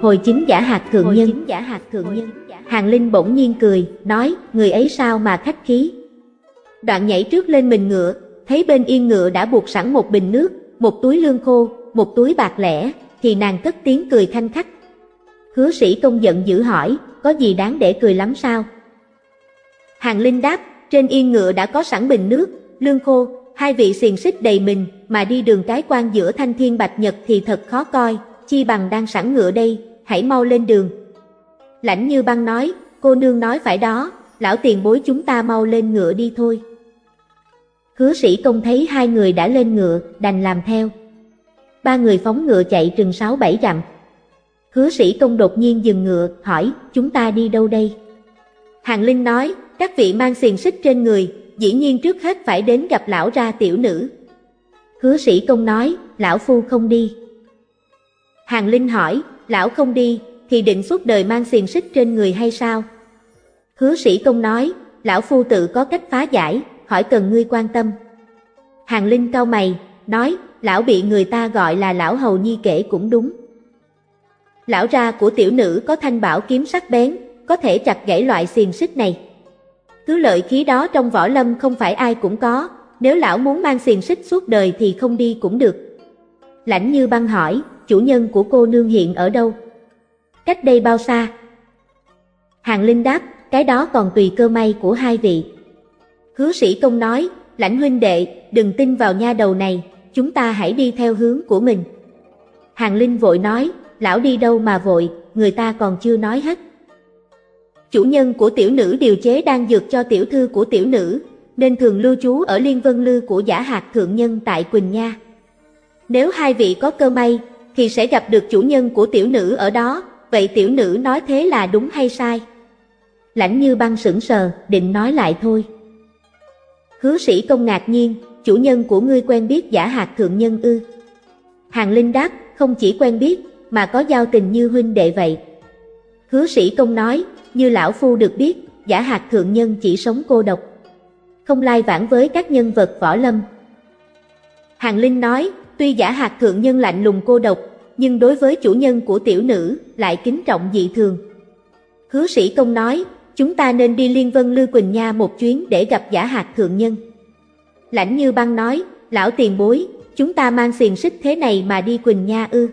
Hồi chính giả hạt thượng nhân, giả hạt thượng nhân. Hàng Linh bỗng nhiên cười, nói, người ấy sao mà khách khí. Đoạn nhảy trước lên mình ngựa, thấy bên yên ngựa đã buộc sẵn một bình nước, một túi lương khô, một túi bạc lẻ, thì nàng cất tiếng cười thanh khách. Hứa sĩ công giận dữ hỏi, có gì đáng để cười lắm sao? Hàng Linh đáp, trên yên ngựa đã có sẵn bình nước, lương khô, hai vị xiềng xích đầy mình, mà đi đường cái quan giữa thanh thiên bạch nhật thì thật khó coi, chi bằng đang sẵn ngựa đây, hãy mau lên đường. Lãnh như băng nói, cô nương nói phải đó, lão tiền bối chúng ta mau lên ngựa đi thôi. Hứa sĩ công thấy hai người đã lên ngựa, đành làm theo. Ba người phóng ngựa chạy chừng sáu bảy dặm. Hứa sĩ công đột nhiên dừng ngựa, hỏi, chúng ta đi đâu đây? Hàng Linh nói, các vị mang xiềng xích trên người, dĩ nhiên trước hết phải đến gặp lão ra tiểu nữ. Hứa sĩ công nói, lão phu không đi. Hàng Linh hỏi, lão không đi, thì định suốt đời mang xiềng xích trên người hay sao? Hứa sĩ công nói, lão phu tự có cách phá giải, hỏi cần ngươi quan tâm. Hàng Linh cau mày, nói, lão bị người ta gọi là lão hầu nhi kể cũng đúng. Lão ra của tiểu nữ có thanh bảo kiếm sắc bén, có thể chặt gãy loại xiềng xích này. Cứ lợi khí đó trong võ lâm không phải ai cũng có, nếu lão muốn mang xiềng xích suốt đời thì không đi cũng được. Lãnh như băng hỏi, chủ nhân của cô nương hiện ở đâu? Cách đây bao xa? Hàng Linh đáp, cái đó còn tùy cơ may của hai vị. Hứa sĩ công nói, lãnh huynh đệ, đừng tin vào nha đầu này, chúng ta hãy đi theo hướng của mình. Hàng Linh vội nói, lão đi đâu mà vội, người ta còn chưa nói hết. Chủ nhân của tiểu nữ điều chế đang dược cho tiểu thư của tiểu nữ, nên thường lưu trú ở Liên Vân Lư của giả hạt thượng nhân tại Quỳnh Nha. Nếu hai vị có cơ may, thì sẽ gặp được chủ nhân của tiểu nữ ở đó, vậy tiểu nữ nói thế là đúng hay sai? Lãnh như băng sững sờ, định nói lại thôi. Hứa sĩ công ngạc nhiên, chủ nhân của ngươi quen biết giả hạt thượng nhân ư. Hàng Linh đáp, không chỉ quen biết, mà có giao tình như huynh đệ vậy. Hứa sĩ công nói, như lão phu được biết, giả hạt thượng nhân chỉ sống cô độc. Không lai vãng với các nhân vật võ lâm. Hàng Linh nói, tuy giả hạt thượng nhân lạnh lùng cô độc, nhưng đối với chủ nhân của tiểu nữ lại kính trọng dị thường. Hứa sĩ công nói, chúng ta nên đi Liên Vân Lư Quỳnh Nha một chuyến để gặp giả hạt thượng nhân. Lãnh như băng nói, lão tiền bối, chúng ta mang xiềng xích thế này mà đi Quỳnh Nha ư.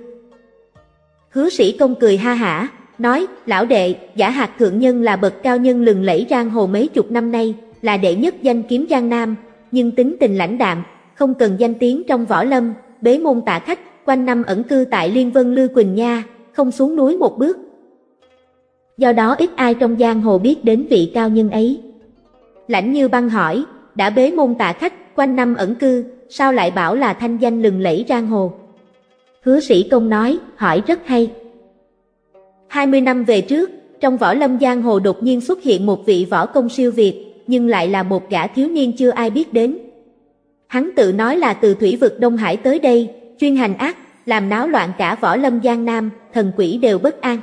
Hứa sĩ công cười ha hả, nói, lão đệ, giả hạt thượng nhân là bậc cao nhân lừng lẫy giang hồ mấy chục năm nay, là đệ nhất danh kiếm giang nam, nhưng tính tình lãnh đạm, không cần danh tiếng trong võ lâm, bế môn tạ khách, quanh năm ẩn cư tại Liên Vân Lư Quỳnh Nha, không xuống núi một bước. Do đó ít ai trong giang hồ biết đến vị cao nhân ấy. Lãnh như băng hỏi, đã bế môn tạ khách, quanh năm ẩn cư, sao lại bảo là thanh danh lừng lẫy giang hồ? Hứa sĩ công nói, hỏi rất hay. 20 năm về trước, trong võ lâm giang hồ đột nhiên xuất hiện một vị võ công siêu việt, nhưng lại là một gã thiếu niên chưa ai biết đến. Hắn tự nói là từ thủy vực Đông Hải tới đây, chuyên hành ác, làm náo loạn cả võ lâm giang nam, thần quỷ đều bất an.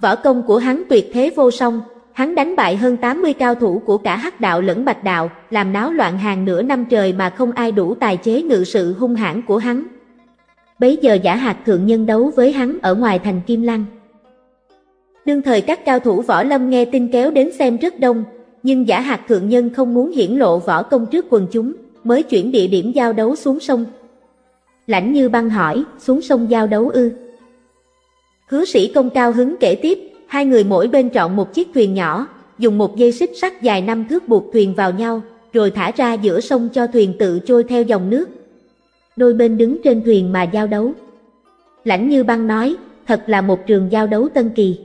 Võ công của hắn tuyệt thế vô song, hắn đánh bại hơn 80 cao thủ của cả hắc đạo lẫn bạch đạo, làm náo loạn hàng nửa năm trời mà không ai đủ tài chế ngự sự hung hãn của hắn. Bấy giờ giả hạt thượng nhân đấu với hắn ở ngoài thành Kim Lăng. Đương thời các cao thủ võ lâm nghe tin kéo đến xem rất đông, nhưng giả hạt thượng nhân không muốn hiển lộ võ công trước quần chúng, mới chuyển địa điểm giao đấu xuống sông. Lãnh như băng hỏi, xuống sông giao đấu ư. Hứa sĩ công cao hứng kể tiếp, hai người mỗi bên chọn một chiếc thuyền nhỏ, dùng một dây xích sắt dài năm thước buộc thuyền vào nhau, rồi thả ra giữa sông cho thuyền tự trôi theo dòng nước. Đôi bên đứng trên thuyền mà giao đấu. Lãnh như băng nói, thật là một trường giao đấu tân kỳ.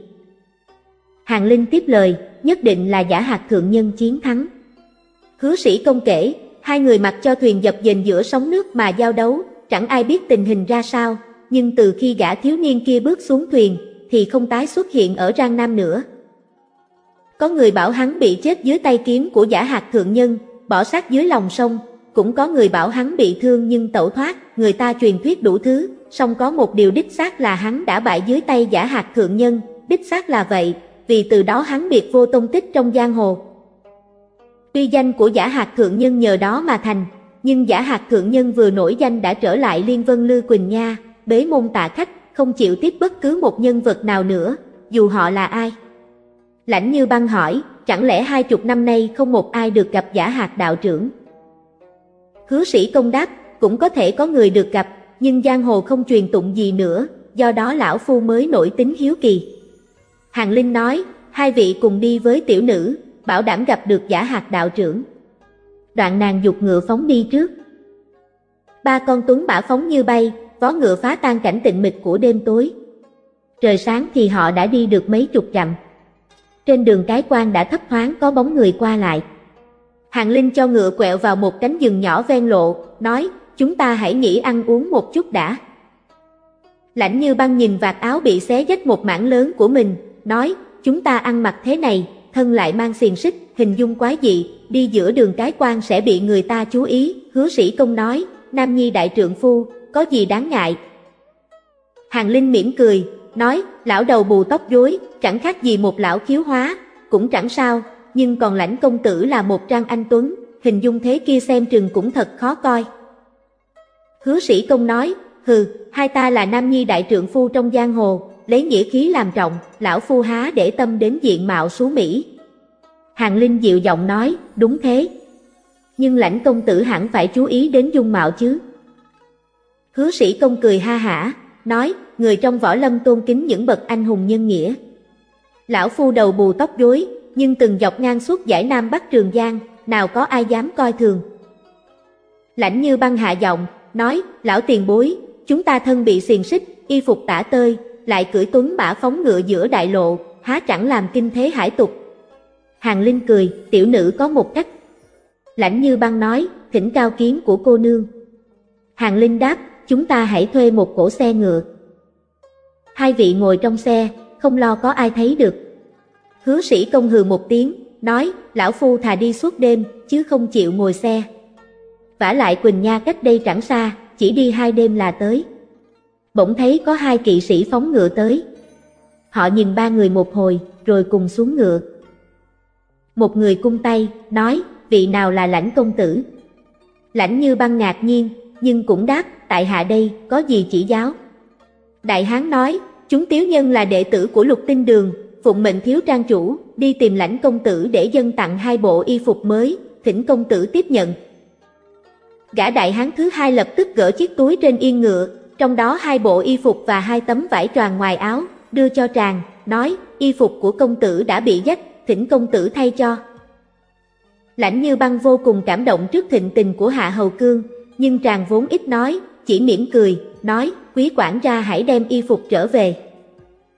Hàng Linh tiếp lời, nhất định là giả hạt thượng nhân chiến thắng. Hứa sĩ công kể, hai người mặc cho thuyền dập dềnh giữa sóng nước mà giao đấu, chẳng ai biết tình hình ra sao, nhưng từ khi gã thiếu niên kia bước xuống thuyền, thì không tái xuất hiện ở Giang Nam nữa. Có người bảo hắn bị chết dưới tay kiếm của giả hạt thượng nhân, bỏ xác dưới lòng sông, cũng có người bảo hắn bị thương nhưng tẩu thoát, người ta truyền thuyết đủ thứ, song có một điều đích xác là hắn đã bại dưới tay giả hạt thượng nhân, đích xác là vậy, vì từ đó hắn biệt vô tông tích trong giang hồ. Tuy danh của giả hạt thượng nhân nhờ đó mà thành, nhưng giả hạt thượng nhân vừa nổi danh đã trở lại Liên Vân Lư Quỳnh Nha, bế môn tạ khách, không chịu tiếp bất cứ một nhân vật nào nữa, dù họ là ai. Lãnh như băng hỏi, chẳng lẽ hai chục năm nay không một ai được gặp giả hạt đạo trưởng? Hứa sĩ công đáp, cũng có thể có người được gặp, nhưng giang hồ không truyền tụng gì nữa, do đó lão phu mới nổi tính hiếu kỳ. Hàng Linh nói, hai vị cùng đi với tiểu nữ, bảo đảm gặp được giả hạt đạo trưởng. Đoạn nàng dục ngựa phóng đi trước. Ba con tuấn bả phóng như bay, vó ngựa phá tan cảnh tịnh mịch của đêm tối. Trời sáng thì họ đã đi được mấy chục dặm. Trên đường cái quan đã thấp thoáng có bóng người qua lại. Hàng Linh cho ngựa quẹo vào một cánh rừng nhỏ ven lộ, nói, chúng ta hãy nghỉ ăn uống một chút đã. Lãnh như băng nhìn vạt áo bị xé rách một mảng lớn của mình, nói, chúng ta ăn mặc thế này, thân lại mang xiềng xích, hình dung quái dị, đi giữa đường cái quan sẽ bị người ta chú ý, hứa sĩ công nói, Nam Nhi đại trượng phu, có gì đáng ngại. Hàng Linh mỉm cười, nói, lão đầu bù tóc rối, chẳng khác gì một lão khiếu hóa, cũng chẳng sao, nhưng còn lãnh công tử là một trang anh tuấn, hình dung thế kia xem chừng cũng thật khó coi. Hứa sĩ công nói, hừ, hai ta là nam nhi đại trượng phu trong giang hồ, lấy nghĩa khí làm trọng, lão phu há để tâm đến diện mạo xú Mỹ. Hàng Linh dịu giọng nói, đúng thế. Nhưng lãnh công tử hẳn phải chú ý đến dung mạo chứ. Hứa sĩ công cười ha hả, nói, người trong võ lâm tôn kính những bậc anh hùng nhân nghĩa. Lão phu đầu bù tóc rối, nhưng từng dọc ngang suốt giải Nam Bắc Trường Giang, nào có ai dám coi thường. Lãnh như băng hạ giọng, nói, lão tiền bối, chúng ta thân bị xiềng xích, y phục tả tơi, lại cưỡi tuấn mã phóng ngựa giữa đại lộ, há chẳng làm kinh thế hải tục. Hàng Linh cười, tiểu nữ có một cách. Lãnh như băng nói, thỉnh cao kiến của cô nương. Hàng Linh đáp, chúng ta hãy thuê một cổ xe ngựa. Hai vị ngồi trong xe, không lo có ai thấy được. Hứa sĩ công hừ một tiếng, nói, lão phu thà đi suốt đêm, chứ không chịu ngồi xe. vả lại Quỳnh Nha cách đây chẳng xa, chỉ đi hai đêm là tới. Bỗng thấy có hai kỵ sĩ phóng ngựa tới. Họ nhìn ba người một hồi, rồi cùng xuống ngựa. Một người cung tay, nói, vị nào là lãnh công tử? Lãnh như băng ngạc nhiên, nhưng cũng đáp, tại hạ đây, có gì chỉ giáo? Đại hán nói, chúng tiếu nhân là đệ tử của lục tinh đường, phụng mệnh thiếu trang chủ, đi tìm lãnh công tử để dân tặng hai bộ y phục mới, thỉnh công tử tiếp nhận. Gã đại hán thứ hai lập tức gỡ chiếc túi trên yên ngựa, trong đó hai bộ y phục và hai tấm vải tròn ngoài áo, đưa cho tràng, nói, y phục của công tử đã bị rách, thỉnh công tử thay cho. Lãnh như băng vô cùng cảm động trước thịnh tình của Hạ Hầu Cương, nhưng tràng vốn ít nói, chỉ mỉm cười, nói, quý quản gia hãy đem y phục trở về.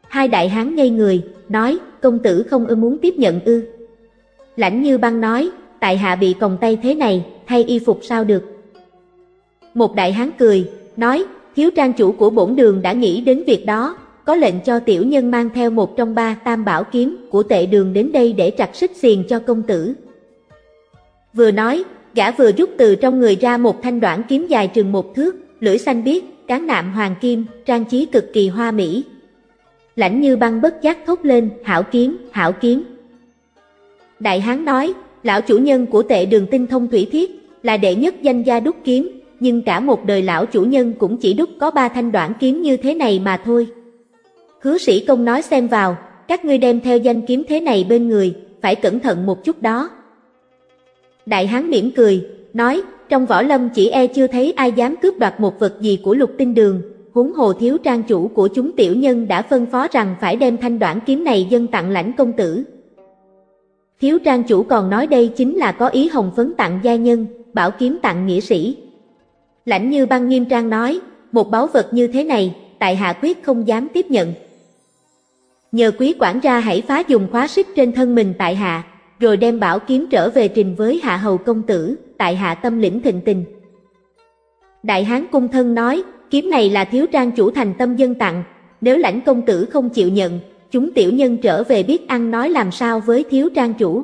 Hai đại hán ngây người, nói, công tử không ưa muốn tiếp nhận ư. Lãnh như băng nói, tại hạ bị còng tay thế này, thay y phục sao được. Một đại hán cười, nói, thiếu trang chủ của bổn đường đã nghĩ đến việc đó, có lệnh cho tiểu nhân mang theo một trong ba tam bảo kiếm của tệ đường đến đây để chặt xích xiền cho công tử. Vừa nói, gã vừa rút từ trong người ra một thanh đoạn kiếm dài chừng một thước, lưỡi xanh biếc, cán nạm hoàng kim, trang trí cực kỳ hoa mỹ. Lãnh như băng bất giác thốt lên, hảo kiếm, hảo kiếm. Đại hán nói, lão chủ nhân của tệ đường tinh thông thủy thiết, là đệ nhất danh gia đúc kiếm, nhưng cả một đời lão chủ nhân cũng chỉ đúc có ba thanh đoạn kiếm như thế này mà thôi. Hứa sĩ công nói xem vào, các ngươi đem theo danh kiếm thế này bên người, phải cẩn thận một chút đó. Đại hán mỉm cười, nói, trong võ lâm chỉ e chưa thấy ai dám cướp đoạt một vật gì của lục tinh đường, huống hồ thiếu trang chủ của chúng tiểu nhân đã phân phó rằng phải đem thanh đoạn kiếm này dân tặng lãnh công tử. Thiếu trang chủ còn nói đây chính là có ý hồng phấn tặng gia nhân, bảo kiếm tặng nghĩa sĩ. Lãnh như băng nghiêm trang nói, một báu vật như thế này, tại hạ quyết không dám tiếp nhận. Nhờ quý quản gia hãy phá dùng khóa xích trên thân mình tại hạ, rồi đem bảo kiếm trở về trình với hạ hầu công tử, tại hạ tâm lĩnh thịnh tình. Đại hán cung thân nói, kiếm này là thiếu trang chủ thành tâm dân tặng, nếu lãnh công tử không chịu nhận, chúng tiểu nhân trở về biết ăn nói làm sao với thiếu trang chủ.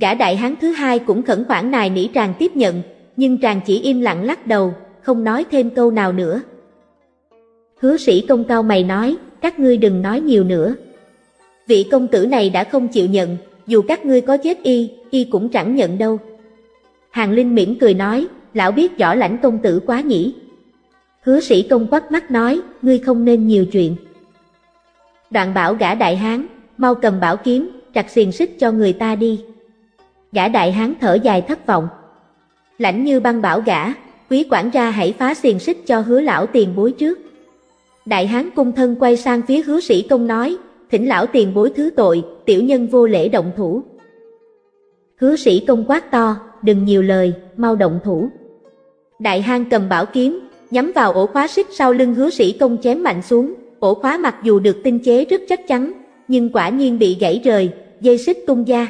Gã đại hán thứ hai cũng khẩn khoản nài nỉ tràng tiếp nhận, nhưng tràng chỉ im lặng lắc đầu, không nói thêm câu nào nữa. Hứa sĩ công cao mày nói, các ngươi đừng nói nhiều nữa. Vị công tử này đã không chịu nhận, dù các ngươi có chết y, y cũng chẳng nhận đâu. Hàng Linh mỉm cười nói, lão biết rõ lãnh công tử quá nhỉ. Hứa sĩ công quắc mắt nói, ngươi không nên nhiều chuyện. Đoạn bảo gã đại hán, mau cầm bảo kiếm, trặc xiềng xích cho người ta đi. Gã đại hán thở dài thất vọng. Lãnh như băng bảo gã, quý quản gia hãy phá xiềng xích cho hứa lão tiền bối trước. Đại hán cung thân quay sang phía hứa sĩ công nói, thỉnh lão tiền bối thứ tội, tiểu nhân vô lễ động thủ. Hứa sĩ công quát to, đừng nhiều lời, mau động thủ. Đại hán cầm bảo kiếm, nhắm vào ổ khóa xích sau lưng hứa sĩ công chém mạnh xuống, ổ khóa mặc dù được tinh chế rất chắc chắn, nhưng quả nhiên bị gãy rời, dây xích tung ra.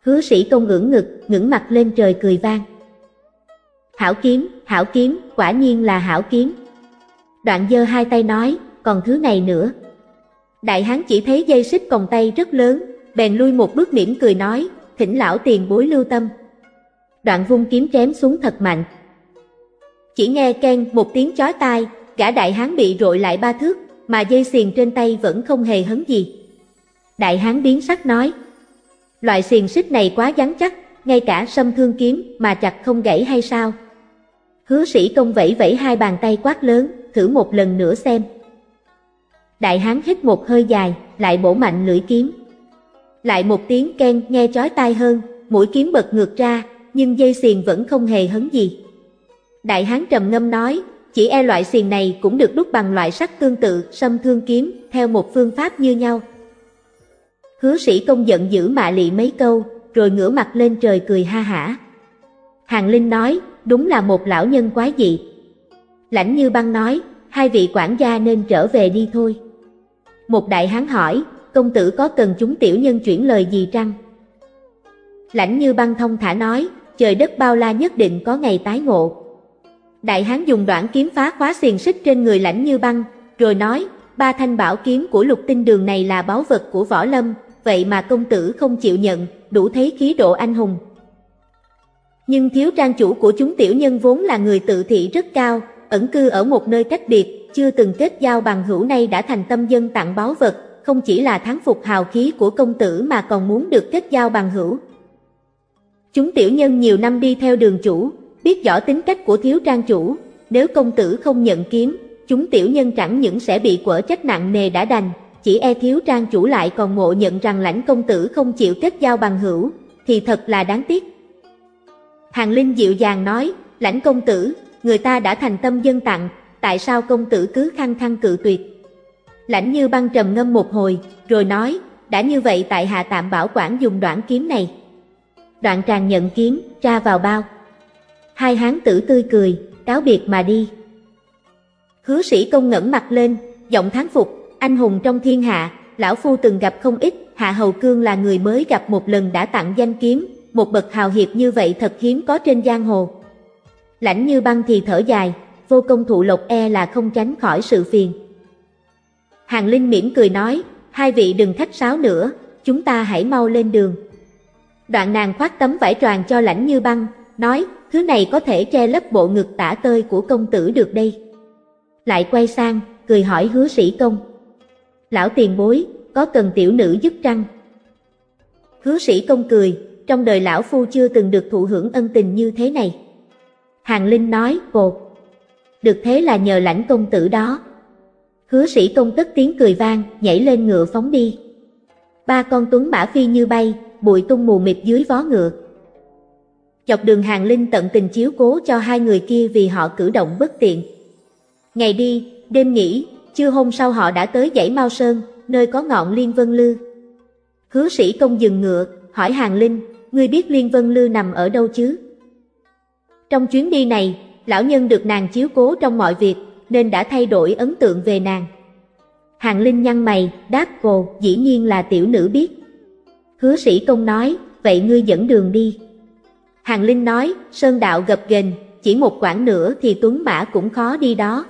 Hứa sĩ công ngưỡng ngực, ngưỡng mặt lên trời cười vang. Hảo kiếm, hảo kiếm, quả nhiên là hảo kiếm. Đoạn giơ hai tay nói, còn thứ này nữa. Đại hán chỉ thấy dây xích còng tay rất lớn, bèn lui một bước mỉm cười nói, thỉnh lão tiền bối lưu tâm. Đoạn vung kiếm chém xuống thật mạnh. Chỉ nghe ken một tiếng chói tai, gã đại hán bị rội lại ba thước, mà dây xiềng trên tay vẫn không hề hấn gì. Đại hán biến sắc nói, loại xiềng xích này quá rắn chắc, ngay cả sâm thương kiếm mà chặt không gãy hay sao? Hứa sĩ công vẫy vẫy hai bàn tay quát lớn, thử một lần nữa xem. Đại hán hít một hơi dài, lại bổ mạnh lưỡi kiếm. Lại một tiếng ken nghe chói tai hơn, mũi kiếm bật ngược ra, nhưng dây xiềng vẫn không hề hấn gì. Đại hán trầm ngâm nói, chỉ e loại xiềng này cũng được đúc bằng loại sắt tương tự, xâm thương kiếm, theo một phương pháp như nhau. Hứa sĩ công giận dữ mạ lị mấy câu, rồi ngửa mặt lên trời cười ha hả. Hàng Linh nói, đúng là một lão nhân quái dị. Lãnh như băng nói, hai vị quản gia nên trở về đi thôi. Một đại hán hỏi, công tử có cần chúng tiểu nhân chuyển lời gì trăng? Lãnh như băng thông thả nói, trời đất bao la nhất định có ngày tái ngộ. Đại hán dùng đoạn kiếm phá khóa xiềng xích trên người lãnh như băng, rồi nói, ba thanh bảo kiếm của lục tinh đường này là báu vật của võ lâm, vậy mà công tử không chịu nhận, đủ thấy khí độ anh hùng. Nhưng thiếu trang chủ của chúng tiểu nhân vốn là người tự thị rất cao, ẩn cư ở một nơi cách biệt, chưa từng kết giao bằng hữu nay đã thành tâm dân tặng báu vật, không chỉ là thắng phục hào khí của công tử mà còn muốn được kết giao bằng hữu. Chúng tiểu nhân nhiều năm đi theo đường chủ, biết rõ tính cách của thiếu trang chủ, nếu công tử không nhận kiếm, chúng tiểu nhân chẳng những sẽ bị quở trách nặng nề đã đành, chỉ e thiếu trang chủ lại còn ngộ nhận rằng lãnh công tử không chịu kết giao bằng hữu, thì thật là đáng tiếc. Hàng Linh dịu dàng nói, lãnh công tử, người ta đã thành tâm dân tặng, tại sao công tử cứ khăng khăng cự tuyệt? Lãnh như băng trầm ngâm một hồi, rồi nói, đã như vậy tại hạ tạm bảo quản dùng đoạn kiếm này. Đoạn tràng nhận kiếm, ra vào bao. Hai hán tử tươi cười, cáo biệt mà đi. Hứa sĩ công ngẩng mặt lên, giọng thán phục, anh hùng trong thiên hạ, lão phu từng gặp không ít, hạ hầu cương là người mới gặp một lần đã tặng danh kiếm, một bậc hào hiệp như vậy thật hiếm có trên giang hồ. Lãnh như băng thì thở dài, vô công thụ lộc e là không tránh khỏi sự phiền. Hàng Linh mỉm cười nói, hai vị đừng khách sáo nữa, chúng ta hãy mau lên đường. Đoạn nàng khoác tấm vải tròn cho lãnh như băng, nói, thứ này có thể che lấp bộ ngực tả tơi của công tử được đây. Lại quay sang, cười hỏi hứa sĩ công. Lão tiền bối, có cần tiểu nữ giúp trăng? Hứa sĩ công cười, trong đời lão phu chưa từng được thụ hưởng ân tình như thế này. Hàng Linh nói, cột. Được thế là nhờ lãnh công tử đó. Hứa sĩ công tất tiếng cười vang, nhảy lên ngựa phóng đi. Ba con tuấn mã phi như bay, bụi tung mù mịt dưới vó ngựa. Chọc đường hàng linh tận tình chiếu cố cho hai người kia vì họ cử động bất tiện. Ngày đi, đêm nghỉ, chưa hôm sau họ đã tới dãy Mao Sơn, nơi có ngọn Liên Vân Lư. Hứa sĩ công dừng ngựa, hỏi hàng linh, ngươi biết Liên Vân Lư nằm ở đâu chứ? Trong chuyến đi này, lão nhân được nàng chiếu cố trong mọi việc, nên đã thay đổi ấn tượng về nàng. Hàng Linh nhăn mày, đáp cô, dĩ nhiên là tiểu nữ biết. Hứa sĩ công nói, vậy ngươi dẫn đường đi. Hàng Linh nói, sơn đạo gập ghềnh, chỉ một quãng nữa thì tuấn mã cũng khó đi đó.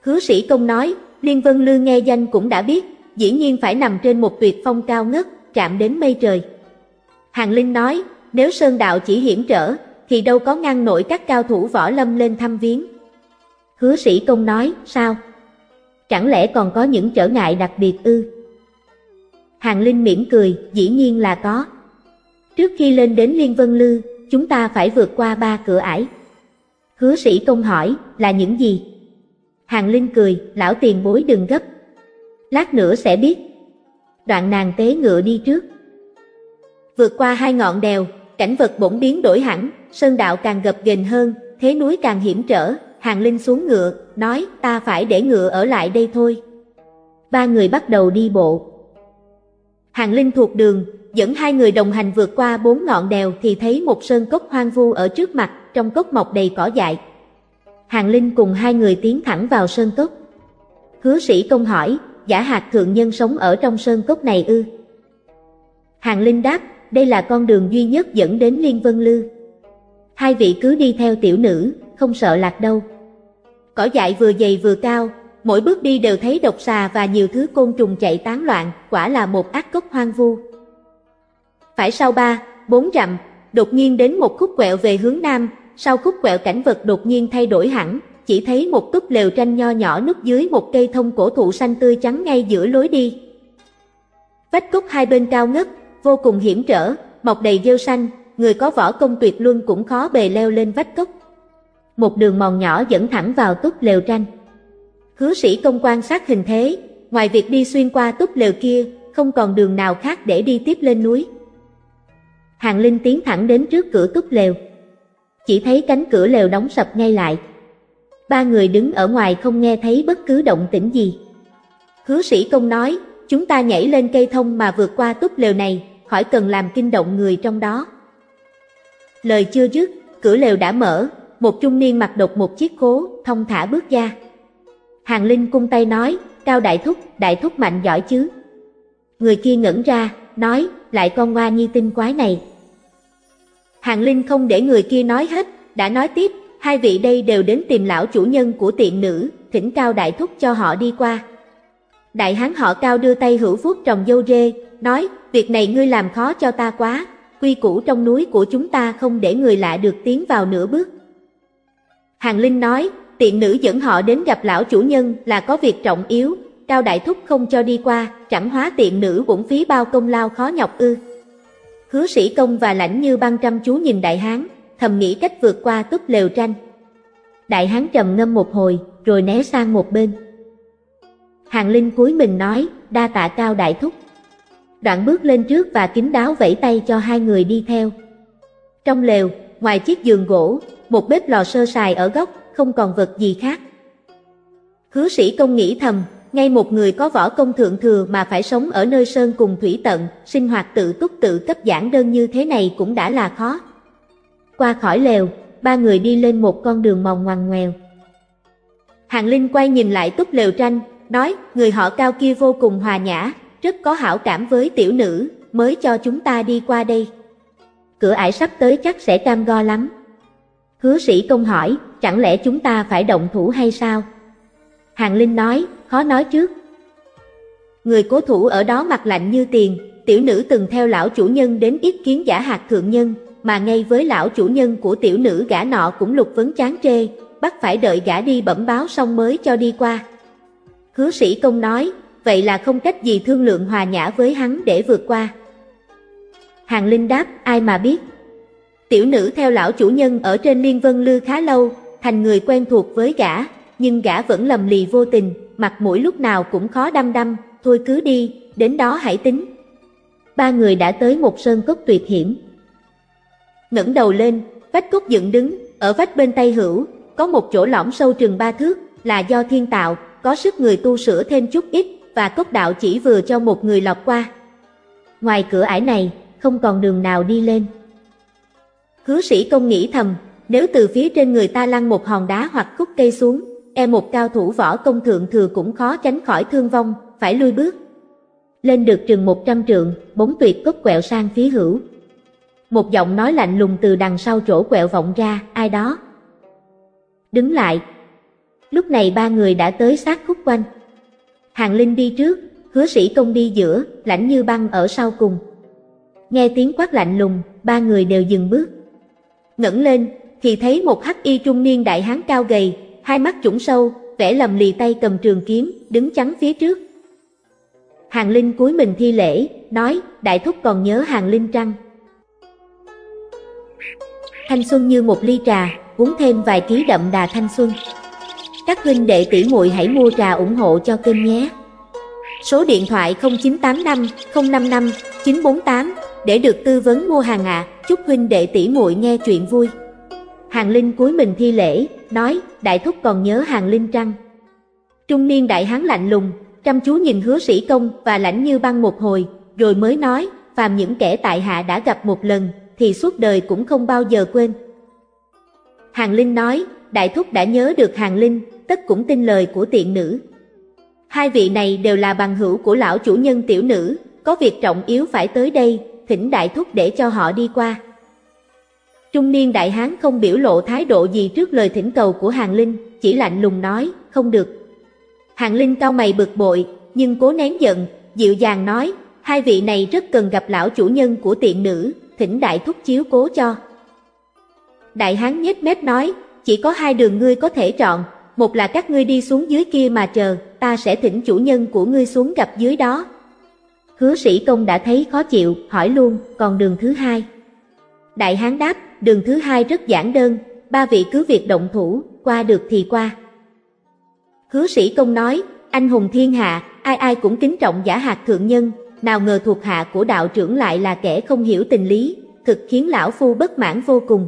Hứa sĩ công nói, Liên Vân Lư nghe danh cũng đã biết, dĩ nhiên phải nằm trên một tuyệt phong cao ngất, chạm đến mây trời. Hàng Linh nói, nếu sơn đạo chỉ hiểm trở, thì đâu có ngăn nổi các cao thủ võ lâm lên thăm viếng. Hứa sĩ công nói, sao? Chẳng lẽ còn có những trở ngại đặc biệt ư? Hàng Linh mỉm cười, dĩ nhiên là có. Trước khi lên đến Liên Vân Lư, chúng ta phải vượt qua ba cửa ải. Hứa sĩ công hỏi, là những gì? Hàng Linh cười, lão tiền bối đừng gấp. Lát nữa sẽ biết. Đoạn nàng tế ngựa đi trước. Vượt qua hai ngọn đèo, cảnh vật bỗng biến đổi hẳn, sơn đạo càng gập ghềnh hơn, thế núi càng hiểm trở, Hàng Linh xuống ngựa, nói ta phải để ngựa ở lại đây thôi. Ba người bắt đầu đi bộ. Hàng Linh thuộc đường, dẫn hai người đồng hành vượt qua bốn ngọn đèo thì thấy một sơn cốc hoang vu ở trước mặt, trong cốc mọc đầy cỏ dại. Hàng Linh cùng hai người tiến thẳng vào sơn cốc. Hứa sĩ công hỏi, giả hạt thượng nhân sống ở trong sơn cốc này ư? Hàng Linh đáp, đây là con đường duy nhất dẫn đến Liên Vân Lư. Hai vị cứ đi theo tiểu nữ, không sợ lạc đâu. Cỏ dại vừa dày vừa cao, mỗi bước đi đều thấy độc xà và nhiều thứ côn trùng chạy tán loạn, quả là một ác cốc hoang vu. Phải sau ba, bốn dặm, đột nhiên đến một khúc quẹo về hướng nam, sau khúc quẹo cảnh vật đột nhiên thay đổi hẳn, chỉ thấy một túp lều tranh nho nhỏ núp dưới một cây thông cổ thụ xanh tươi trắng ngay giữa lối đi. Vách cốc hai bên cao ngất, vô cùng hiểm trở, mọc đầy rêu xanh, người có võ công tuyệt luân cũng khó bề leo lên vách cốc. Một đường mòn nhỏ dẫn thẳng vào túp lều tranh. Hứa sĩ công quan sát hình thế, ngoài việc đi xuyên qua túp lều kia, không còn đường nào khác để đi tiếp lên núi. Hàng Linh tiến thẳng đến trước cửa túp lều. Chỉ thấy cánh cửa lều đóng sập ngay lại. Ba người đứng ở ngoài không nghe thấy bất cứ động tĩnh gì. Hứa sĩ công nói, chúng ta nhảy lên cây thông mà vượt qua túp lều này, khỏi cần làm kinh động người trong đó. Lời chưa dứt, cửa lều đã mở, một trung niên mặc độc một chiếc khố, thông thả bước ra. Hàng Linh cung tay nói, Cao Đại Thúc, Đại Thúc mạnh giỏi chứ. Người kia ngẩn ra, nói, lại con hoa nhi tinh quái này. Hàng Linh không để người kia nói hết, đã nói tiếp, hai vị đây đều đến tìm lão chủ nhân của tiện nữ, thỉnh Cao Đại Thúc cho họ đi qua. Đại hán họ Cao đưa tay hữu phúc trồng dâu rê, nói, việc này ngươi làm khó cho ta quá, quy củ trong núi của chúng ta không để người lạ được tiến vào nửa bước. Hàng Linh nói, tiện nữ dẫn họ đến gặp lão chủ nhân là có việc trọng yếu, Cao Đại Thúc không cho đi qua, chẳng hóa tiện nữ cũng phí bao công lao khó nhọc ư. Hứa sĩ công và lãnh như băng trăm chú nhìn đại hán, thầm nghĩ cách vượt qua túp lều tranh. Đại hán trầm ngâm một hồi, rồi né sang một bên. Hàng Linh cúi mình nói, đa tạ Cao Đại Thúc. Đoạn bước lên trước và kính đáo vẫy tay cho hai người đi theo. Trong lều, ngoài chiếc giường gỗ, một bếp lò sơ sài ở góc, không còn vật gì khác. Hứa sĩ công nghĩ thầm, ngay một người có võ công thượng thừa mà phải sống ở nơi sơn cùng thủy tận, sinh hoạt tự túc tự cấp giản đơn như thế này cũng đã là khó. Qua khỏi lều, ba người đi lên một con đường mòn ngoằn ngoèo. Hàng Linh quay nhìn lại túc lều tranh, nói, người họ cao kia vô cùng hòa nhã, rất có hảo cảm với tiểu nữ, mới cho chúng ta đi qua đây. Cửa ải sắp tới chắc sẽ cam go lắm. Hứa sĩ công hỏi, chẳng lẽ chúng ta phải động thủ hay sao? Hàng Linh nói, khó nói trước. Người cố thủ ở đó mặt lạnh như tiền, tiểu nữ từng theo lão chủ nhân đến ít kiến giả hạt thượng nhân, mà ngay với lão chủ nhân của tiểu nữ gã nọ cũng lục vấn chán trê, bắt phải đợi gã đi bẩm báo xong mới cho đi qua. Hứa sĩ công nói, vậy là không cách gì thương lượng hòa nhã với hắn để vượt qua. Hàng Linh đáp, ai mà biết. Tiểu nữ theo lão chủ nhân ở trên Liên Vân Lư khá lâu, thành người quen thuộc với gã, nhưng gã vẫn lầm lì vô tình, mặt mũi lúc nào cũng khó đăm đăm, thôi cứ đi, đến đó hãy tính. Ba người đã tới một sơn cốc tuyệt hiểm. ngẩng đầu lên, vách cốt dựng đứng, ở vách bên tay hữu, có một chỗ lõm sâu chừng ba thước, là do thiên tạo, có sức người tu sửa thêm chút ít, và cốt đạo chỉ vừa cho một người lọt qua. Ngoài cửa ải này, không còn đường nào đi lên. Hứa sĩ công nghĩ thầm, nếu từ phía trên người ta lăn một hòn đá hoặc khúc cây xuống, e một cao thủ võ công thượng thừa cũng khó tránh khỏi thương vong, phải lui bước. Lên được chừng một trăm trượng, bóng tuyệt cốt quẹo sang phía hữu. Một giọng nói lạnh lùng từ đằng sau chỗ quẹo vọng ra, ai đó. Đứng lại. Lúc này ba người đã tới sát khúc quanh. Hàng Linh đi trước, hứa sĩ công đi giữa, lãnh như băng ở sau cùng. Nghe tiếng quát lạnh lùng, ba người đều dừng bước. ngẩng lên, thì thấy một hắc y trung niên đại hán cao gầy, hai mắt trũng sâu, vẽ lầm lì tay cầm trường kiếm, đứng chắn phía trước. Hàng Linh cúi mình thi lễ, nói, đại thúc còn nhớ Hàng Linh trăng. Thanh xuân như một ly trà, uống thêm vài ký đậm đà thanh xuân. Các huynh đệ tỷ muội hãy mua trà ủng hộ cho kênh nhé. Số điện thoại 0985 055 948 để được tư vấn mua hàng ạ. À. Chúc huynh đệ tỷ muội nghe chuyện vui. Hàng Linh cúi mình thi lễ, nói, đại thúc còn nhớ Hàng Linh trăng. Trung niên đại hán lạnh lùng, chăm chú nhìn hứa sĩ công và lãnh như băng một hồi, rồi mới nói, phàm những kẻ tại hạ đã gặp một lần, thì suốt đời cũng không bao giờ quên. Hàng Linh nói, đại thúc đã nhớ được Hàng Linh, tất cũng tin lời của tiện nữ. Hai vị này đều là bằng hữu của lão chủ nhân tiểu nữ, có việc trọng yếu phải tới đây, thỉnh đại thúc để cho họ đi qua. Trung niên đại hán không biểu lộ thái độ gì trước lời thỉnh cầu của Hàng Linh, chỉ lạnh lùng nói, không được. Hàng Linh cao mày bực bội, nhưng cố nén giận, dịu dàng nói, hai vị này rất cần gặp lão chủ nhân của tiện nữ, thỉnh đại thúc chiếu cố cho. Đại hán nhếch mép nói, chỉ có hai đường ngươi có thể chọn, một là các ngươi đi xuống dưới kia mà chờ, ta sẽ thỉnh chủ nhân của ngươi xuống gặp dưới đó. Hứa sĩ công đã thấy khó chịu, hỏi luôn, còn đường thứ hai. Đại hán đáp, đường thứ hai rất giản đơn, ba vị cứ việc động thủ, qua được thì qua. Hứa sĩ công nói, anh hùng thiên hạ, ai ai cũng kính trọng giả hạt thượng nhân, nào ngờ thuộc hạ của đạo trưởng lại là kẻ không hiểu tình lý, thực khiến lão phu bất mãn vô cùng.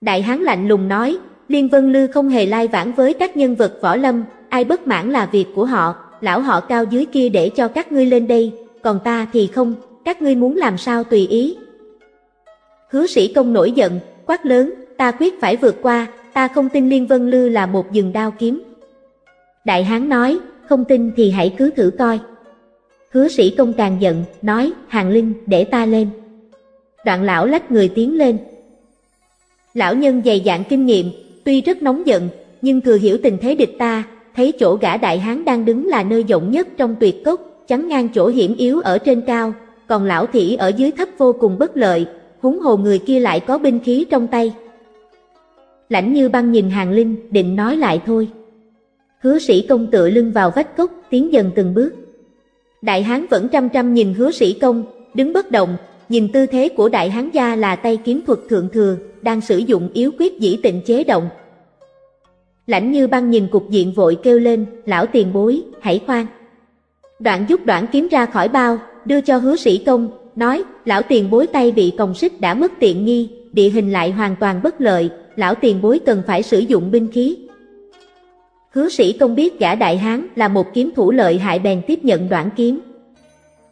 Đại hán lạnh lùng nói, Liên Vân Lư không hề lai vãng với các nhân vật võ lâm, ai bất mãn là việc của họ, lão họ cao dưới kia để cho các ngươi lên đây, còn ta thì không, các ngươi muốn làm sao tùy ý. Hứa sĩ công nổi giận, quát lớn, ta quyết phải vượt qua, ta không tin Liên Vân Lư là một rừng đao kiếm. Đại hán nói, không tin thì hãy cứ thử coi. Hứa sĩ công càng giận, nói, hàng linh, để ta lên. Đoạn lão lách người tiến lên. Lão nhân dày dạn kinh nghiệm, tuy rất nóng giận, nhưng thừa hiểu tình thế địch ta, thấy chỗ gã đại hán đang đứng là nơi rộng nhất trong tuyệt cốc, chắn ngang chỗ hiểm yếu ở trên cao, còn lão thỉ ở dưới thấp vô cùng bất lợi, huống hồ người kia lại có binh khí trong tay. Lãnh như băng nhìn hàng linh, định nói lại thôi. Hứa sĩ công tựa lưng vào vách cốc, tiến dần từng bước. Đại hán vẫn trăm trăm nhìn hứa sĩ công, đứng bất động, nhìn tư thế của đại hán gia là tay kiếm thuật thượng thừa, đang sử dụng yếu quyết dĩ tịnh chế động. Lãnh như băng nhìn cục diện vội kêu lên, lão tiền bối, hãy khoan. Đoạn rút đoạn kiếm ra khỏi bao, đưa cho hứa sĩ công, nói, lão tiền bối tay bị còng xích đã mất tiện nghi, địa hình lại hoàn toàn bất lợi, lão tiền bối cần phải sử dụng binh khí. Hứa sĩ công biết gã đại hán là một kiếm thủ lợi hại bèn tiếp nhận đoạn kiếm.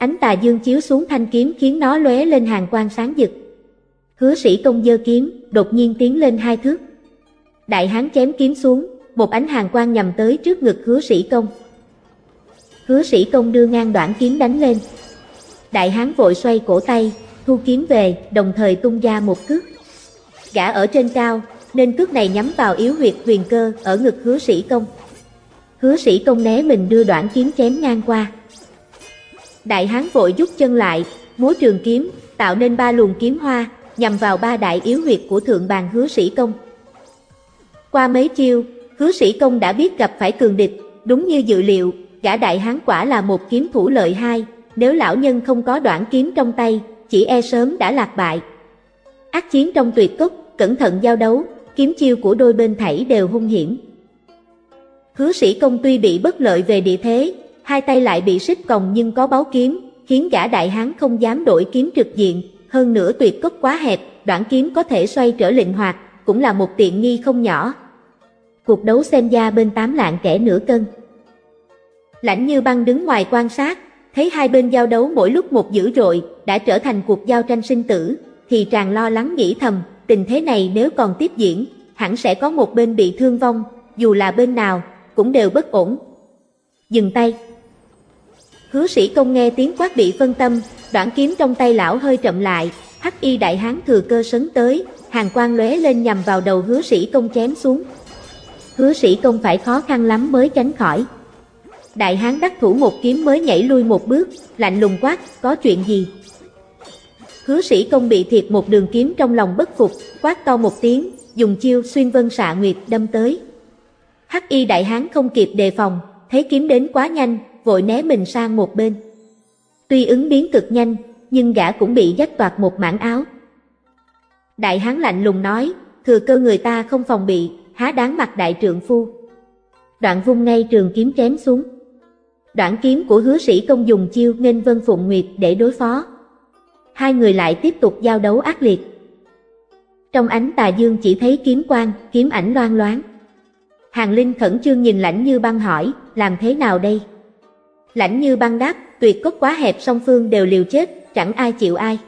Ánh tà dương chiếu xuống thanh kiếm khiến nó lóe lên hàng quang sáng rực. Hứa sĩ công dơ kiếm, đột nhiên tiến lên hai thước. Đại hán chém kiếm xuống, một ánh hàng quang nhằm tới trước ngực hứa sĩ công. Hứa sĩ công đưa ngang đoạn kiếm đánh lên. Đại hán vội xoay cổ tay, thu kiếm về, đồng thời tung ra một cước. Gã ở trên cao, nên cước này nhắm vào yếu huyệt huyền cơ ở ngực hứa sĩ công. Hứa sĩ công né mình đưa đoạn kiếm chém ngang qua. Đại hán vội rút chân lại, múa trường kiếm, tạo nên ba luồng kiếm hoa, nhằm vào ba đại yếu huyệt của thượng bàn hứa sĩ công. Qua mấy chiêu, hứa sĩ công đã biết gặp phải cường địch, đúng như dự liệu, gã đại hán quả là một kiếm thủ lợi hai, nếu lão nhân không có đoạn kiếm trong tay, chỉ e sớm đã lạc bại. Ác chiến trong tuyệt cốc, cẩn thận giao đấu, kiếm chiêu của đôi bên thảy đều hung hiểm. Hứa sĩ công tuy bị bất lợi về địa thế, hai tay lại bị xích còng nhưng có báo kiếm, khiến gã đại hán không dám đổi kiếm trực diện, hơn nữa tuyệt cốc quá hẹp, đoạn kiếm có thể xoay trở linh hoạt, cũng là một tiện nghi không nhỏ. Cuộc đấu xem ra bên tám lạng kẻ nửa cân. Lãnh như băng đứng ngoài quan sát, thấy hai bên giao đấu mỗi lúc một dữ dội, đã trở thành cuộc giao tranh sinh tử, thì tràn lo lắng nghĩ thầm, tình thế này nếu còn tiếp diễn, hẳn sẽ có một bên bị thương vong, dù là bên nào, cũng đều bất ổn. Dừng tay. Hứa sĩ công nghe tiếng quát bị phân tâm, đoạn kiếm trong tay lão hơi chậm lại, hắc y đại hán thừa cơ sấn tới, hàng quang lóe lên nhằm vào đầu hứa sĩ công chém xuống. Hứa sĩ công phải khó khăn lắm mới tránh khỏi. Đại hán đắc thủ một kiếm mới nhảy lui một bước, lạnh lùng quát, có chuyện gì? Hứa sĩ công bị thiệt một đường kiếm trong lòng bất phục, quát to một tiếng, dùng chiêu xuyên vân xạ nguyệt đâm tới. Hắc y đại hán không kịp đề phòng, thấy kiếm đến quá nhanh, vội né mình sang một bên. Tuy ứng biến cực nhanh, nhưng gã cũng bị dách toạc một mảng áo. Đại hán lạnh lùng nói, thừa cơ người ta không phòng bị, há đáng mặt đại trượng phu. Đoạn vung ngay trường kiếm chém xuống. Đoạn kiếm của hứa sĩ công dùng chiêu nghênh vân phụng nguyệt để đối phó. Hai người lại tiếp tục giao đấu ác liệt. Trong ánh tà dương chỉ thấy kiếm quang, kiếm ảnh loan loáng. Hàng Linh khẩn trương nhìn lãnh như băng hỏi, làm thế nào đây? Lãnh như băng đáp, tuyệt cốt quá hẹp song phương đều liều chết, chẳng ai chịu ai.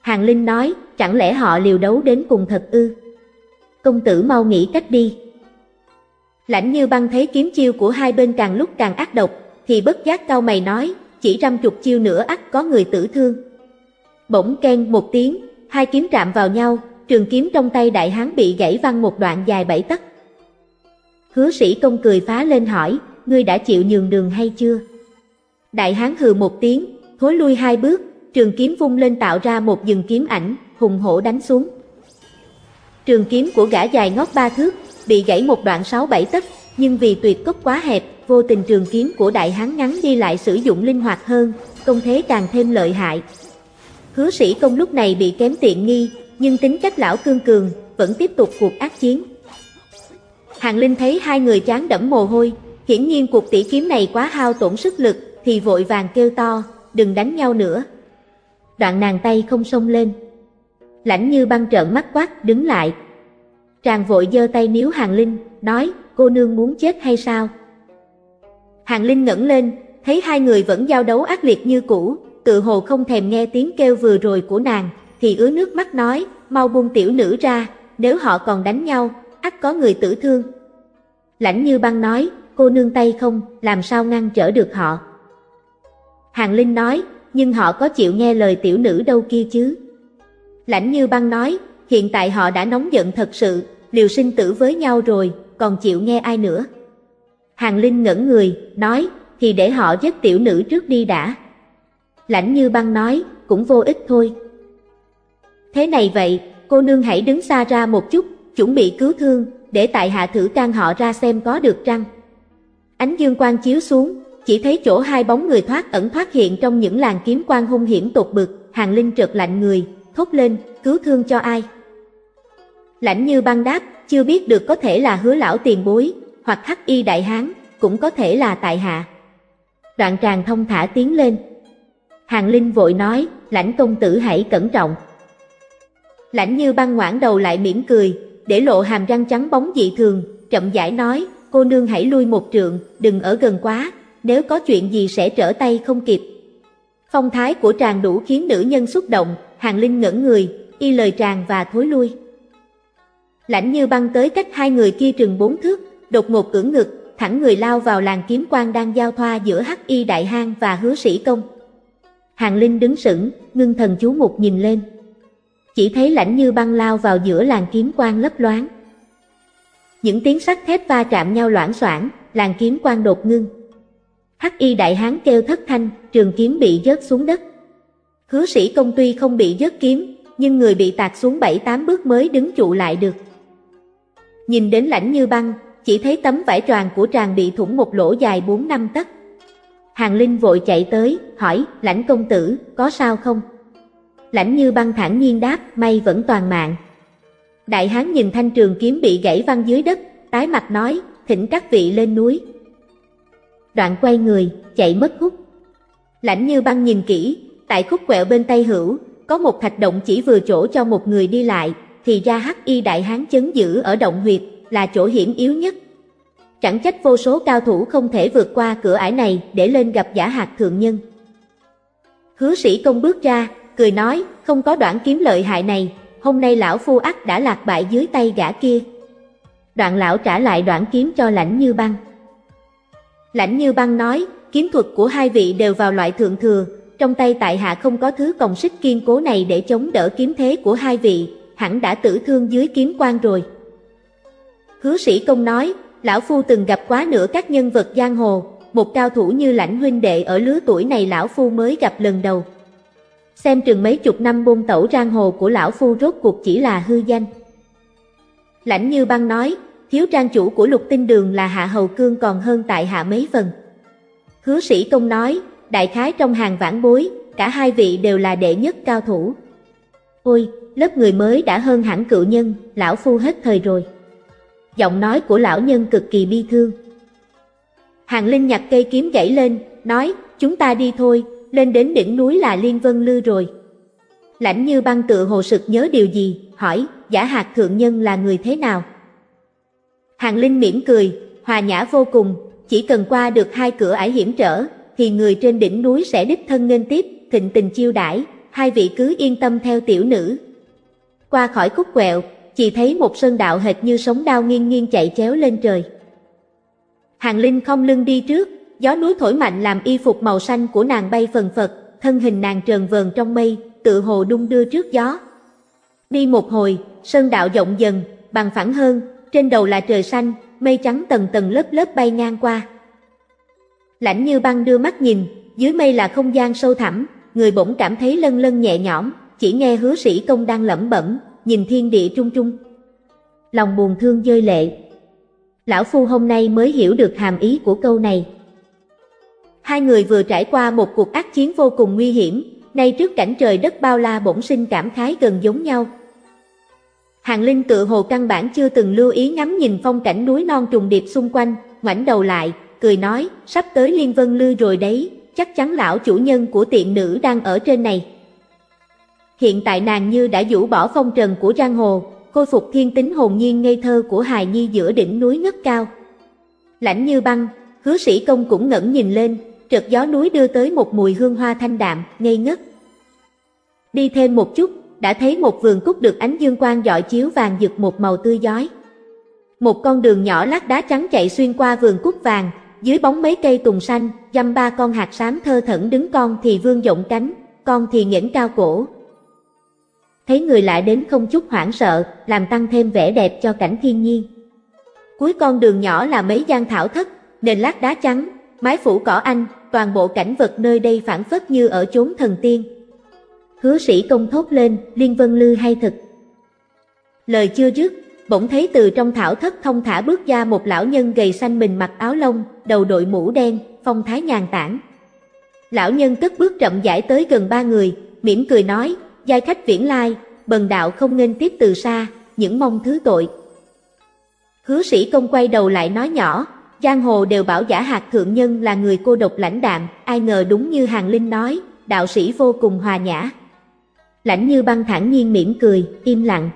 Hàng Linh nói, chẳng lẽ họ liều đấu đến cùng thật ư? Công tử mau nghĩ cách đi. Lãnh như băng thấy kiếm chiêu của hai bên càng lúc càng ác độc, thì bất giác cao mày nói, chỉ trăm chục chiêu nữa ắt có người tử thương. Bỗng ken một tiếng, hai kiếm chạm vào nhau, trường kiếm trong tay đại hán bị gãy văng một đoạn dài bảy tấc. Hứa sĩ công cười phá lên hỏi, ngươi đã chịu nhường đường hay chưa? Đại hán hừ một tiếng, thối lui hai bước, trường kiếm vung lên tạo ra một dừng kiếm ảnh, hùng hổ đánh xuống. Trường kiếm của gã dài ngót ba thước, bị gãy một đoạn sáu bảy tấc, nhưng vì tuyệt cốc quá hẹp, vô tình trường kiếm của đại hán ngắn đi lại sử dụng linh hoạt hơn, công thế càng thêm lợi hại. Hứa sĩ công lúc này bị kém tiện nghi, nhưng tính cách lão cương cường, vẫn tiếp tục cuộc ác chiến. Hàng Linh thấy hai người chán đẫm mồ hôi, hiển nhiên cuộc tỷ kiếm này quá hao tổn sức lực, thì vội vàng kêu to, đừng đánh nhau nữa. Đoạn nàng tay không xông lên. Lãnh như băng trợn mắt quát, đứng lại. Tràng vội giơ tay níu Hàng Linh, nói, cô nương muốn chết hay sao? Hàng Linh ngẩng lên, thấy hai người vẫn giao đấu ác liệt như cũ, tự hồ không thèm nghe tiếng kêu vừa rồi của nàng, thì ứa nước mắt nói, mau buông tiểu nữ ra, nếu họ còn đánh nhau, ắt có người tử thương. Lãnh như băng nói, cô nương tay không, làm sao ngăn trở được họ. Hàng Linh nói, nhưng họ có chịu nghe lời tiểu nữ đâu kia chứ. Lãnh như băng nói, hiện tại họ đã nóng giận thật sự, liều sinh tử với nhau rồi, còn chịu nghe ai nữa. Hàng Linh ngẩn người, nói, thì để họ giết tiểu nữ trước đi đã. Lãnh như băng nói, cũng vô ích thôi. Thế này vậy, cô nương hãy đứng xa ra một chút, chuẩn bị cứu thương, để tại hạ thử can họ ra xem có được trăng. Ánh dương quang chiếu xuống, chỉ thấy chỗ hai bóng người thoát ẩn thoát hiện trong những làn kiếm quang hung hiểm tột bực, hàng linh trượt lạnh người, thốt lên, cứu thương cho ai. Lãnh như băng đáp, chưa biết được có thể là hứa lão tiền bối, hoặc hắc y đại hán, cũng có thể là tại hạ. Đoạn tràng thông thả tiến lên. Hàng Linh vội nói, lãnh công tử hãy cẩn trọng. Lãnh như băng ngoãn đầu lại mỉm cười, để lộ hàm răng trắng bóng dị thường, chậm rãi nói, cô nương hãy lui một trượng, đừng ở gần quá, nếu có chuyện gì sẽ trở tay không kịp. Phong thái của tràng đủ khiến nữ nhân xúc động, hàng linh ngẩn người, y lời tràng và thối lui. Lãnh như băng tới cách hai người kia trừng bốn thước, đột ngột cưỡng ngực, thẳng người lao vào làng kiếm quan đang giao thoa giữa hắc y đại hang và hứa sĩ công. Hàng linh đứng sững, ngưng thần chú mục nhìn lên. Chỉ thấy lãnh như băng lao vào giữa làng kiếm quan lấp loáng. Những tiếng sắt thép va chạm nhau loãng xoảng, làng kiếm quan đột ngưng. Hắc y đại hán kêu thất thanh, trường kiếm bị rớt xuống đất. Hứa sĩ công tuy không bị rớt kiếm, nhưng người bị tạc xuống bảy tám bước mới đứng trụ lại được. Nhìn đến lãnh như băng, chỉ thấy tấm vải tròn của tràng bị thủng một lỗ dài bốn năm tấc. Hàng Linh vội chạy tới, hỏi, lãnh công tử, có sao không? Lãnh như băng thản nhiên đáp, may vẫn toàn mạng. Đại hán nhìn thanh trường kiếm bị gãy văng dưới đất, tái mặt nói, thỉnh các vị lên núi. Đoạn quay người, chạy mất hút. Lãnh như băng nhìn kỹ, tại khúc quẹo bên tay hữu, có một thạch động chỉ vừa chỗ cho một người đi lại, thì ra hắc y đại hán chấn giữ ở động huyệt, là chỗ hiểm yếu nhất. Chẳng trách vô số cao thủ không thể vượt qua cửa ải này để lên gặp giả hạt thượng nhân. Hứa sĩ công bước ra, cười nói, không có đoạn kiếm lợi hại này, hôm nay lão phu ắt đã lạc bại dưới tay gã kia. Đoạn lão trả lại đoạn kiếm cho lãnh như băng. Lãnh như băng nói, kiếm thuật của hai vị đều vào loại thượng thừa, trong tay tại hạ không có thứ còng sức kiên cố này để chống đỡ kiếm thế của hai vị, hẳn đã tử thương dưới kiếm quan rồi. Hứa sĩ công nói, lão phu từng gặp quá nửa các nhân vật giang hồ, một cao thủ như lãnh huynh đệ ở lứa tuổi này lão phu mới gặp lần đầu. Xem trường mấy chục năm buôn tẩu giang hồ của lão phu rốt cuộc chỉ là hư danh. Lãnh như băng nói, thiếu trang chủ của lục tinh đường là hạ hầu cương còn hơn tại hạ mấy phần. Hứa sĩ công nói, đại khái trong hàng vãn bối, cả hai vị đều là đệ nhất cao thủ. Ôi, lớp người mới đã hơn hẳn cựu nhân, lão phu hết thời rồi. Giọng nói của lão nhân cực kỳ bi thương. Hàng Linh nhặt cây kiếm gãy lên, nói, chúng ta đi thôi, lên đến đỉnh núi là Liên Vân Lư rồi. Lãnh như băng tự hồ sực nhớ điều gì, hỏi, giả hạt thượng nhân là người thế nào? Hàng Linh mỉm cười, hòa nhã vô cùng, chỉ cần qua được hai cửa ải hiểm trở, thì người trên đỉnh núi sẽ đích thân nên tiếp, thịnh tình chiêu đãi, hai vị cứ yên tâm theo tiểu nữ. Qua khỏi khúc quẹo, chỉ thấy một sơn đạo hệt như sóng đao nghiêng nghiêng chạy chéo lên trời. Hàng Linh không lưng đi trước, gió núi thổi mạnh làm y phục màu xanh của nàng bay phần phật, thân hình nàng trờn vờn trong mây, tự hồ đung đưa trước gió. Đi một hồi, sơn đạo rộng dần, bằng phẳng hơn, trên đầu là trời xanh, mây trắng tầng tầng lớp lớp bay ngang qua. Lãnh như băng đưa mắt nhìn, dưới mây là không gian sâu thẳm, người bỗng cảm thấy lân lân nhẹ nhõm, chỉ nghe hứa sĩ công đang lẩm bẩm, nhìn thiên địa trung trung. Lòng buồn thương rơi lệ. Lão Phu hôm nay mới hiểu được hàm ý của câu này. Hai người vừa trải qua một cuộc ác chiến vô cùng nguy hiểm, nay trước cảnh trời đất bao la bỗng sinh cảm khái gần giống nhau. Hàng Linh tự hồ căn bản chưa từng lưu ý ngắm nhìn phong cảnh núi non trùng điệp xung quanh, ngoảnh đầu lại, cười nói, sắp tới Liên Vân Lư rồi đấy, chắc chắn lão chủ nhân của tiện nữ đang ở trên này. Hiện tại nàng như đã rũ bỏ phong trần của giang hồ, khôi phục thiên tính hồn nhiên ngây thơ của hài nhi giữa đỉnh núi ngất cao. Lãnh như băng, hứa sĩ công cũng ngẩng nhìn lên, trượt gió núi đưa tới một mùi hương hoa thanh đạm, ngây ngất. Đi thêm một chút, đã thấy một vườn cúc được ánh dương quang dọi chiếu vàng rực một màu tươi giói. Một con đường nhỏ lát đá trắng chạy xuyên qua vườn cúc vàng, dưới bóng mấy cây tùng xanh, dăm ba con hạt xám thơ thẩn đứng con thì vương rộng cánh, con thì nghển cao cổ. Thấy người lại đến không chút hoảng sợ, làm tăng thêm vẻ đẹp cho cảnh thiên nhiên. Cuối con đường nhỏ là mấy gian thảo thất, nền lát đá trắng, mái phủ cỏ anh, toàn bộ cảnh vật nơi đây phản phất như ở chốn thần tiên. Hứa sĩ công thốt lên, liên vân lư hay thật. Lời chưa dứt, bỗng thấy từ trong thảo thất thông thả bước ra một lão nhân gầy xanh mình mặc áo lông, đầu đội mũ đen, phong thái nhàn tản. Lão nhân cất bước chậm rãi tới gần ba người, mỉm cười nói, giai khách viễn lai, bần đạo không nên tiếp từ xa, những mong thứ tội. Hứa sĩ công quay đầu lại nói nhỏ, giang hồ đều bảo giả hạt thượng nhân là người cô độc lãnh đạm, ai ngờ đúng như hàng linh nói, đạo sĩ vô cùng hòa nhã. Lãnh như băng thản nhiên mỉm cười, im lặng,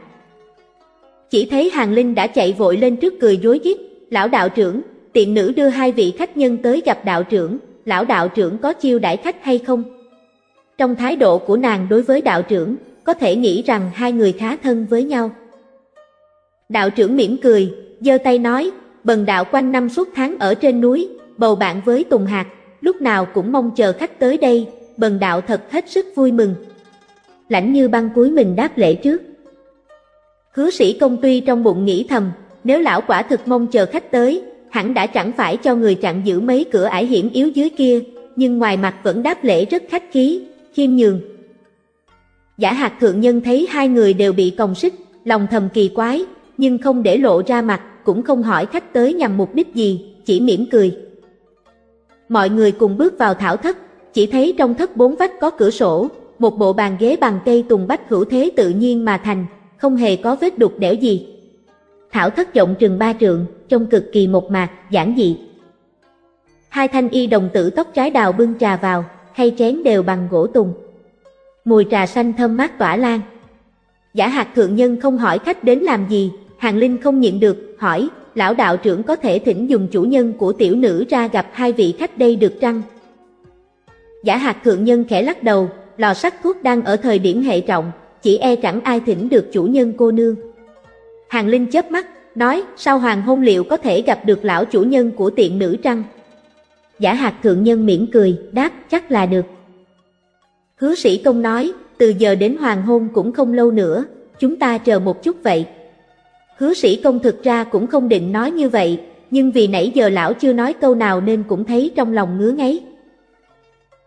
chỉ thấy hàng linh đã chạy vội lên trước cười rối rít, lão đạo trưởng, tiện nữ đưa hai vị khách nhân tới gặp đạo trưởng, lão đạo trưởng có chiêu đãi khách hay không? Trong thái độ của nàng đối với đạo trưởng, có thể nghĩ rằng hai người khá thân với nhau. Đạo trưởng mỉm cười, giơ tay nói, bần đạo quanh năm suốt tháng ở trên núi, bầu bạn với Tùng Hạt, lúc nào cũng mong chờ khách tới đây, bần đạo thật hết sức vui mừng. Lãnh như băng cuối mình đáp lễ trước. Hứa sĩ công tuy trong bụng nghĩ thầm, nếu lão quả thực mong chờ khách tới, hẳn đã chẳng phải cho người chặn giữ mấy cửa ải hiểm yếu dưới kia, nhưng ngoài mặt vẫn đáp lễ rất khách khí, khiêm nhường. Giả hạt thượng nhân thấy hai người đều bị còng xích, lòng thầm kỳ quái, nhưng không để lộ ra mặt, cũng không hỏi khách tới nhằm mục đích gì, chỉ mỉm cười. Mọi người cùng bước vào thảo thất, chỉ thấy trong thất bốn vách có cửa sổ, một bộ bàn ghế bằng cây tùng bách hữu thế tự nhiên mà thành, không hề có vết đục đẽo gì. Thảo thất rộng trừng ba trượng, trông cực kỳ một mạc, giản dị. Hai thanh y đồng tử tóc trái đào bưng trà vào, khay chén đều bằng gỗ tùng. Mùi trà xanh thơm mát tỏa lan. Giả hạt thượng nhân không hỏi khách đến làm gì, Hàng Linh không nhịn được, hỏi, lão đạo trưởng có thể thỉnh dùng chủ nhân của tiểu nữ ra gặp hai vị khách đây được trăng Giả hạt thượng nhân khẽ lắc đầu, lò sắt thuốc đang ở thời điểm hệ trọng, chỉ e chẳng ai thỉnh được chủ nhân cô nương. Hàng Linh chớp mắt, nói, sao hoàng hôn liệu có thể gặp được lão chủ nhân của tiện nữ trăng? Giả hạt thượng nhân mỉm cười, đáp, chắc là được. Hứa sĩ công nói, từ giờ đến hoàng hôn cũng không lâu nữa, chúng ta chờ một chút vậy. Hứa sĩ công thực ra cũng không định nói như vậy, nhưng vì nãy giờ lão chưa nói câu nào nên cũng thấy trong lòng ngứa ngáy.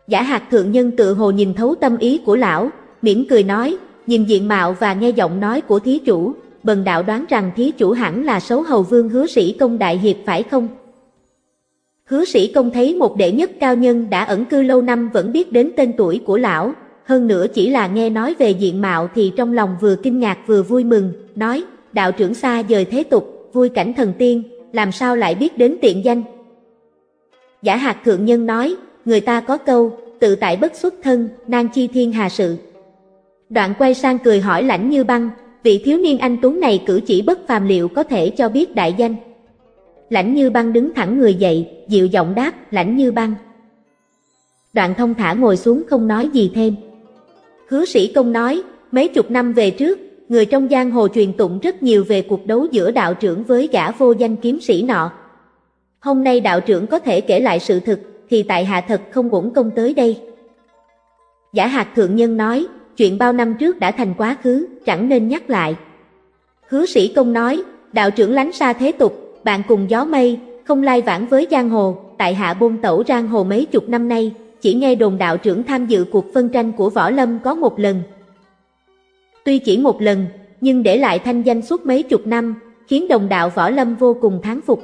Giả hạt thượng nhân tự hồ nhìn thấu tâm ý của lão, mỉm cười nói, nhìn diện mạo và nghe giọng nói của thí chủ, bần đạo đoán rằng thí chủ hẳn là xấu hầu vương hứa sĩ công đại hiệp phải không? Hứa sĩ công thấy một đệ nhất cao nhân đã ẩn cư lâu năm vẫn biết đến tên tuổi của lão, hơn nữa chỉ là nghe nói về diện mạo thì trong lòng vừa kinh ngạc vừa vui mừng, nói, đạo trưởng xa dời thế tục, vui cảnh thần tiên, làm sao lại biết đến tiện danh? Giả hạt thượng nhân nói, người ta có câu, tự tại bất xuất thân, nan chi thiên hà sự. Đoạn quay sang cười hỏi lãnh như băng, vị thiếu niên anh Tuấn này cử chỉ bất phàm liệu có thể cho biết đại danh. Lãnh như băng đứng thẳng người dậy, dịu giọng đáp, lãnh như băng. Đoạn thông thả ngồi xuống không nói gì thêm. Hứa sĩ công nói, mấy chục năm về trước, người trong giang hồ truyền tụng rất nhiều về cuộc đấu giữa đạo trưởng với gã vô danh kiếm sĩ nọ. Hôm nay đạo trưởng có thể kể lại sự thực, thì tại hạ thật không uổng công tới đây. Giả hạt thượng nhân nói, chuyện bao năm trước đã thành quá khứ, chẳng nên nhắc lại. Hứa sĩ công nói, đạo trưởng lánh xa thế tục, bạn cùng gió mây, không lai vãng với giang hồ, tại hạ bôn tẩu giang hồ mấy chục năm nay, chỉ nghe đồn đạo trưởng tham dự cuộc phân tranh của Võ Lâm có một lần. Tuy chỉ một lần, nhưng để lại thanh danh suốt mấy chục năm, khiến đồng đạo Võ Lâm vô cùng thán phục.